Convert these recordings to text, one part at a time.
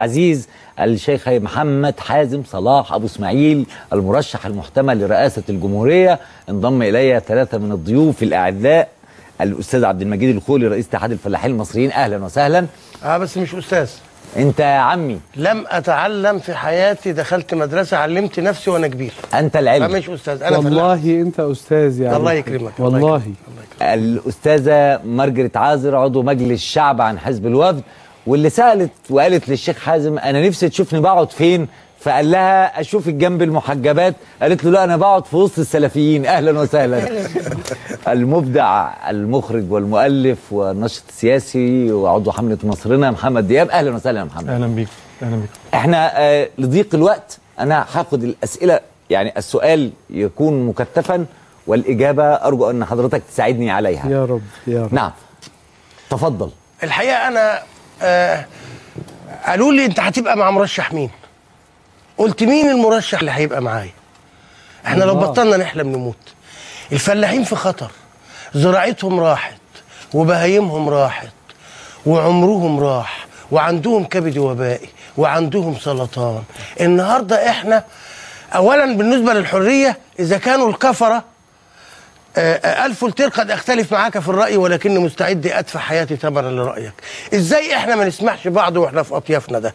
عزيز الشيخ محمد حازم صلاح أبو إسماعيل المرشح المحتمل لرئاسة الجمهورية. انضم إلي ثلاثة من الضيوف الأعزاء الأستاذ عبد المجيد الخولي رئيس اتحاد الفلاحين المصريين. أهلا وسهلا. آه بس مش أستاذ. أنت يا عمي. لم أتعلم في حياتي دخلت مدرسة علمت نفسي وأنا كبير. أنت العلم. فمش أستاذ أنا والله فلاح. أنت أستاذ يعني. الله يكرمك والله. الأستاذة مارجريت عازر عضو مجلس الشعب عن حزب الوفد. واللي سألت وقالت للشيخ حازم أنا نفسي تشوفني بقعد فين؟ فقال لها أشوفك جنب المحجبات. قالت له لا أنا بقعد في وسط السلفيين. أهلا وسهلا. المبدع المخرج والمؤلف والناشط السياسي وعضو حملة مصرنا محمد دياب. أهلا وسهلا يا محمد. أهلا بيك أهلا بيك. إحنا آه لضيق الوقت أنا هاخد الأسئلة يعني السؤال يكون مكثفا والإجابة أرجو أن حضرتك تساعدني عليها. يا رب يا رب. نعم. تفضل. الحقيقة أنا آه قالوا لي انت هتبقى مع مرشح مين؟ قلت مين المرشح اللي هيبقى معايا؟ إحنا لو. بطلنا نحلم نموت الفلاحين في خطر. زراعتهم راحت وبهايمهم راحت وعمرهم راح وعندهم كبد وبائي وعندهم سرطان. النهارده إحنا اولا بالنسبة للحرية إذا كانوا الكفرة آه، آه، ألف التير قد أختلف معاك في الرأي ولكني مستعد أدفع حياتي ثمنا لرأيك. إزاي إحنا ما نسمعش بعض وإحنا في أطيافنا ده؟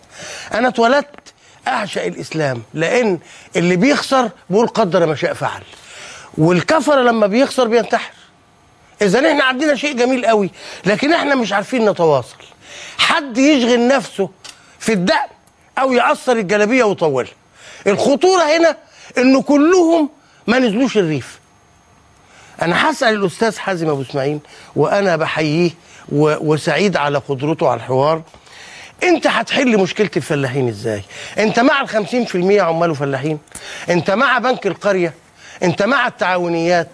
أنا اتولدت أعشق الإسلام لأن اللي بيخسر بيقول قدر ما شاء فعل. والكفر لما بيخسر بينتحر. إذا إحنا عندنا شيء جميل قوي لكن إحنا مش عارفين نتواصل. حد يشغل نفسه في الدقن أو يقصر الجلابية ويطولها الخطورة هنا إنه كلهم ما نزلوش الريف. أنا هسأل الأستاذ حازم أبو إسماعيل وأنا بحييه وسعيد على قدرته على الحوار. أنت هتحل مشكلة الفلاحين إزاي؟ أنت مع ال 50% عمال وفلاحين؟ أنت مع بنك القرية؟ أنت مع التعاونيات؟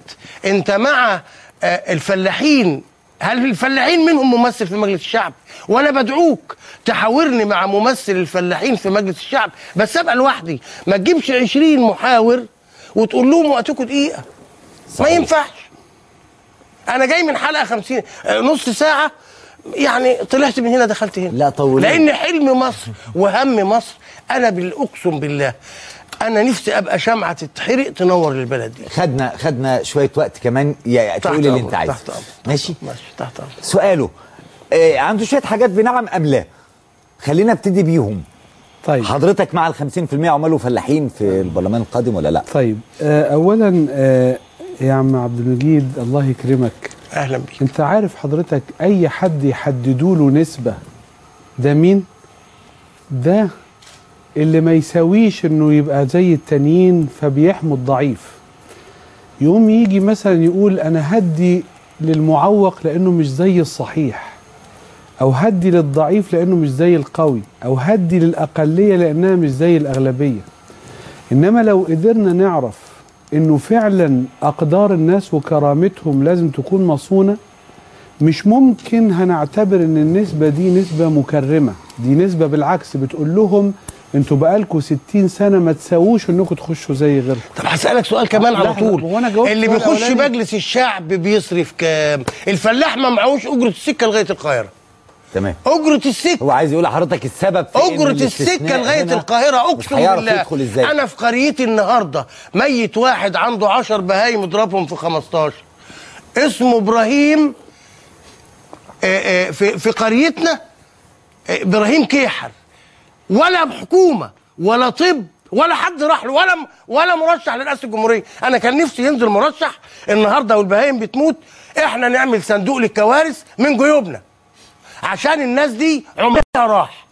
أنت مع آه، الفلاحين؟ هل الفلاحين منهم ممثل في مجلس الشعب؟ وأنا بدعوك تحاورني مع ممثل الفلاحين في مجلس الشعب بس أبقى لوحدي. ما تجيبش 20 محاور وتقول لهم وقتكم دقيقة. ما صحيح. ينفعش. أنا جاي من حلقة 50 آه، نص ساعة يعني طلعت من هنا دخلت هنا. لا طولين. لأن حلم مصر وهم مصر أنا بالاقسم بالله أنا نفسي أبقى شمعة تتحرق تنور البلد دي. خدنا خدنا شوية وقت كمان يا تقول اللي أنت عايزه. تحت أمرك. ماشي؟ ماشي تحت أمرك. سؤاله آه عنده شوية حاجات بنعم أم لا؟ خلينا ابتدي بيهم. طيب. حضرتك مع ال 50% عمال وفلاحين في البرلمان القادم ولا لا؟ طيب آه اولا آه يا عم عبد المجيد الله يكرمك. أهلا بيك. أنت عارف حضرتك أي حد يحددوا له نسبة؟ ده مين؟ ده اللي ما يساويش إنه يبقى زي التانيين فبيحموا الضعيف. يقوم يجي مثلا يقول أنا هدي للمعوق لأنه مش زي الصحيح أو هدي للضعيف لأنه مش زي القوي أو هدي للأقلية لأنها مش زي الأغلبية. إنما لو قدرنا نعرف إنه فعلا أقدار الناس وكرامتهم لازم تكون مصونة. مش ممكن هنعتبر إن النسبة دي نسبة مكرمة. دي نسبة بالعكس بتقول لهم أنتوا بقالكوا 60 سنة ما تساووش إنكم تخشوا زي غيركم. طب هسألك سؤال كمان على طول. اللي بيخش. مجلس الشعب بيصرف كام؟ الفلاح ما معهوش أجرة السكة لغاية القاهرة. تمام. أجرة السكة. هو عايز يقول لحضرتك السبب في أجرة السكة لغاية القاهرة. أقسم بالله. إزاي. أنا في قريتي النهاردة ميت واحد عنده عشر بهايم اضربهم في 15 اسمه إبراهيم آه، آه، في في قريتنا آه، إبراهيم كيحر ولا حكومة ولا طب ولا حد راح له ولا ولا مرشح لرئاسة الجمهورية. أنا كان نفسي ينزل مرشح. النهارده والبهايم بتموت. إحنا نعمل صندوق للكوارث من جيوبنا. عشان الناس دي عمرها راح.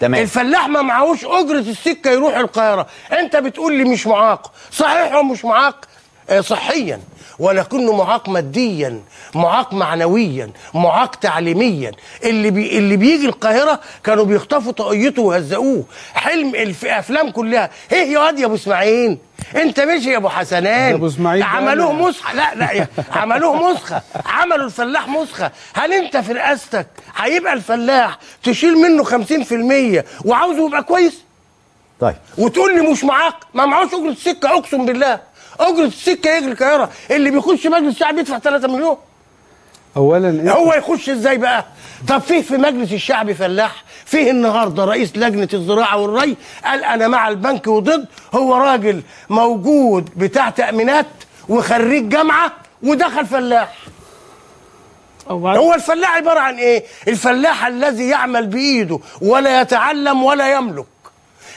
تمام. الفلاح ما معهوش أجرة السكة يروح القاهرة. أنت بتقول لي مش معاق. صحيح هو مش معاق؟ آه، صحيا. ولكنه معاق ماديا معاق معنويا معاق تعليميا. اللي بي اللي بيجي القاهرة كانوا بيخطفوا طاقيته ويهزقوه حلم الف- الافلام كلها. إيه يا واد يا أبو إسماعيل؟ أنت مش يا أبو حسنان. إسماعيل ده عملوه. مسخة. لا لا يا- عملوه مسخة. عملوا الفلاح مسخة. هل أنت في رئاستك هيبقى الفلاح تشيل منه 50% وعاوزه يبقى كويس؟ طيب. وتقول لي مش معاك ما معهوش أجرة السكه أقسم بالله. اجره السكة يجري القاهرة. اللي بيخش مجلس الشعب يدفع 3 مليون. اولا انت هو يخش إزاي بقى؟ طب فيه في مجلس الشعب فلاح فيه النهارده رئيس لجنة الزراعة والري قال أنا مع البنك وضد هو راجل موجود بتاع تأمينات وخريج جامعة ودخل فلاح. هو الفلاح عبارة عن إيه؟ الفلاح الذي يعمل بإيده ولا يتعلم ولا يملك.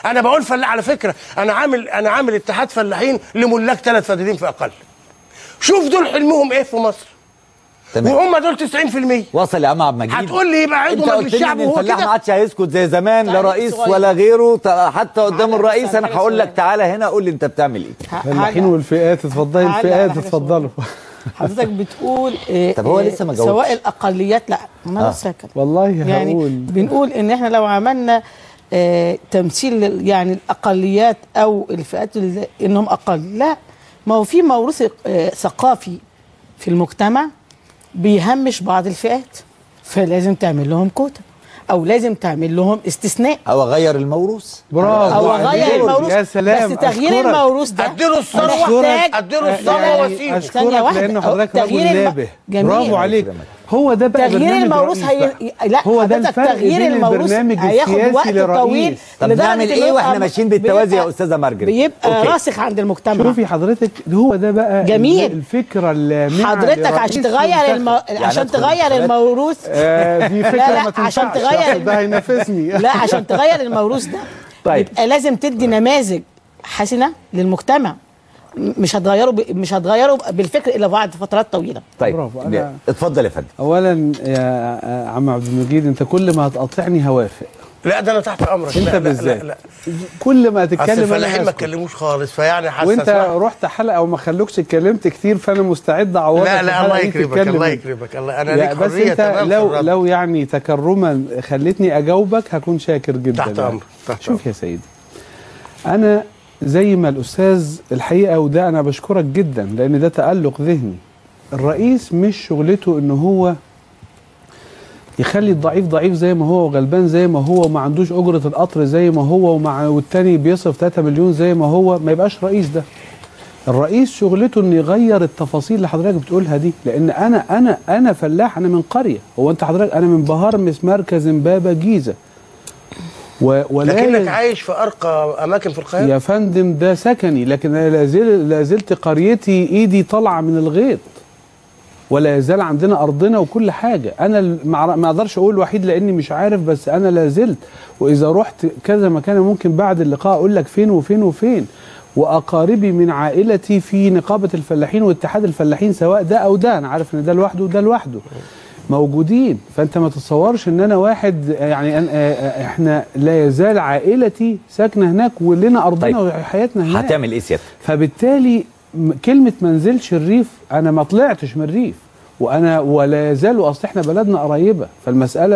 أنا بقول فلاح على فكرة أنا عامل أنا عامل اتحاد فلاحين لملاك ثلاث فدادين في أقل. شوف دول حلمهم إيه في مصر؟ تمام. وهم دول 90% وصل يا عم عبد المجيد. هتقول لي يبقى عضو أنت مجلس الشعب وهو الفلاح ما كده عادش هيسكت زي زمان لا رئيس. ولا غيره حتى قدام الرئيس. أنا هقول لك. تعالى هنا قول لي أنت بتعمل إيه. الفلاحين والفئات اتفضلي. الفئات اتفضلوا. حضرتك بتقول إيه طب هو إيه لسه ما جاوبش. سواء الأقليات لا ما آه. آه. ساكت والله يعني هقول. بنقول إن إحنا لو عملنا آه تمثيل يعني الأقليات أو الفئات اللي- إنهم أقل. لا ما هو في موروث آه ثقافي في المجتمع بيهمش بعض الفئات فلازم تعمل لهم كوتا أو لازم تعمل لهم استثناء. أو أغير الموروث. برافو. أو عليك. أغير الموروث. يا سلام بس تغيير أشكرك. الموروث ده أديله الثروه أديله الثروه وأسيبه. اشكرك واحدة. لأنه حضرتك تغيير رجل نابه. جميل. برافو عليك. هو ده بقى تغيير الموروث هي... لا هو ده الفرق تغيير الموروث هياخد وقت. طويل طب نعمل إيه وإحنا ماشيين بالتوازي يا أستاذة مرجل بيبقى okay. راسخ عند المجتمع شوفي حضرتك هو ده بقى جميل. الفكرة اللامعه حضرتك عشان تغير. الم... عشان تغير؟ الموروث آه دي فكرة لا، ما تنفعش عشان تغير ده هينافسني لا عشان تغير الموروث ده طيب. يبقى لازم تدي نماذج حسنة للمجتمع مش هتغيره ب... مش هتغيره بالفكر إلا بعد فترات طويلة طيب برافو، أنا- اتفضل يا فندم اولا يا عم عبد المجيد أنت كل ما هتقاطعني هوافق لا ده أنا تحت أمرك أنت بالذات. كل ما تتكلم الفلاحين أنا ما. اتكلموش خالص فيعني حاسس وأنت أسمع. رحت حلقة وما خلوكش اتكلمت كتير فأنا مستعد أعوضك لا لا الله يكرمك الله. يكرمك الله أنا لا ليك بس أنت لو. لو يعني تكرما خلتني أجاوبك هكون شاكر جدا تحت. أمرك، تحت شوف يا سيدي أنا زي ما الأستاذ الحقيقة وده أنا بشكرك جدا لأن ده تألق ذهني. الرئيس مش شغلته إن هو يخلي الضعيف ضعيف زي ما هو وغلبان زي ما هو وما عندوش أجرة القطر زي ما هو ومع والتاني بيصرف 3 مليون زي ما هو. ما يبقاش رئيس ده. الرئيس شغلته انه يغير التفاصيل اللي حضرتك بتقولها دي. لأن أنا أنا أنا فلاح أنا من قرية. هو أنت حضرتك؟ أنا من بهرمس مركز امبابه جيزة. و ولا لكنك عايش في أرقى أماكن في القاهرة؟ يا فندم ده سكني لكن أنا لازل لازلت قريتي إيدي طالعة من الغيط ولا يزال عندنا أرضنا وكل حاجة. أنا ما أقدرش أقول الوحيد لأني مش عارف بس أنا لازلت وإذا رحت كذا مكان ممكن بعد اللقاء أقول لك فين وفين وفين. وأقاربي من عائلتي في نقابة الفلاحين واتحاد الفلاحين سواء ده أو ده. أنا عارف إن ده لوحده وده لوحده. موجودين. فأنت ما تتصورش إن أنا واحد يعني أنا آه، إحنا لا يزال عائلتي ساكنة هناك ولنا أرضنا طيب. وحياتنا هناك. هتعمل إيه سيادتك؟ فبالتالي كلمة ما نزلش الريف أنا ما طلعتش من الريف وأنا ولا يزال اصل إحنا بلدنا قريبة. فالمسألة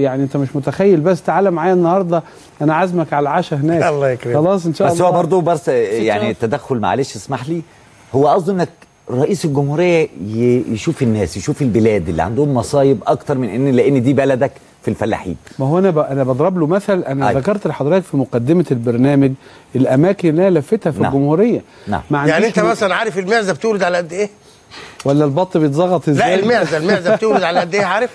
يعني أنت مش متخيل. بس تعالى معايا النهارده أنا عازمك على العشاء هناك. الله يكرمك. خلاص إن شاء بس الله. هو برضه بس يعني التدخل معلش اسمح لي. هو قصده إنك رئيس الجمهورية ي- يشوف الناس يشوف البلاد اللي عندهم مصايب أكتر من ان لأن دي بلدك في الفلاحين ما هو أنا ب... أنا بضرب له مثل أنا أيوة. ذكرت لحضرتك في مقدمة البرنامج الأماكن اللي أنا لفتها في نعم. الجمهورية نعم. يعني م- مثلا عارف المعزة بتولد على قد إيه ولا البط بيتزغط إزاي لا المعزة المعزة بتولد على قد إيه عارف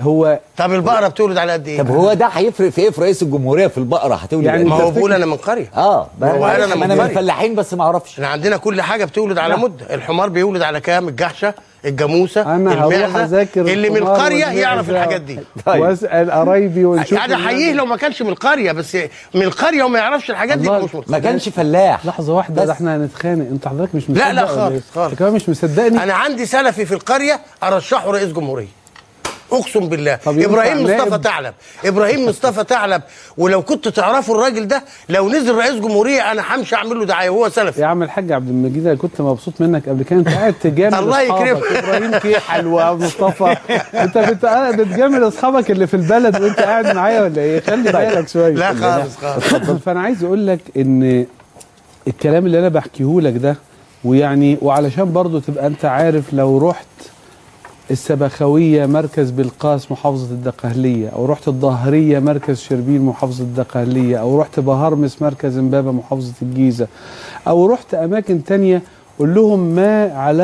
هو طب البقرة بتولد على قد إيه؟ طب هو ده هيفرق في إيه؟ في رئيس الجمهورية في البقرة هتولد يعني يعني ما هو بقول أنا من قرية. آه ما هو أنا أنا من أنا من قرية. الفلاحين بس ما أعرفش. إحنا عندنا كل حاجة بتولد على مده الحمار بيولد على كام؟ الجحشة الجاموسة أنا هروح المعزه أذاكر اللي من القرية يعرف الحاجات دي. طيب. وأسأل قرايبي ونشوف يعني احييه لو ما كانش من القرية بس من القرية وما يعرفش الحاجات دي مش ما كانش فلاح. لحظة واحدة. ده إحنا هنتخانق. أنت حضرتك مش مصدق لا، لا، خالص، إيه؟ خالص. كمان مش مصدقني. أنا عندي سلفي في القرية أرشحه رئيس جمهورية. اقسم بالله. إبراهيم مصطفى؟ ثعلب إبراهيم مصطفى ثعلب ولو كنت تعرفوا الراجل ده لو نزل رئيس جمهورية أنا همشي أعمل له دعاية وهو سلفي. يا عم الحاج عبد المجيد أنا كنت مبسوط منك قبل كده. أنت قاعد تجامل الله. يكرمك. إبراهيم كيحل ومصطفى. أنت بت- قاعد بتجامل أصحابك اللي في البلد وأنت قاعد معايا ولا إيه؟ خلي بالك شوية. لا خالص خالص. فأنا عايز أقول لك إن الكلام اللي أنا بحكيه لك ده ويعني وعلشان برضو تبقى أنت عارف لو رحت السبخوية مركز بلقاس محافظة الدقهلية أو رحت الظاهرية مركز شربين محافظة الدقهلية أو رحت بهرمس مركز امبابة محافظة الجيزة أو رحت أماكن تانية قول لهم ما على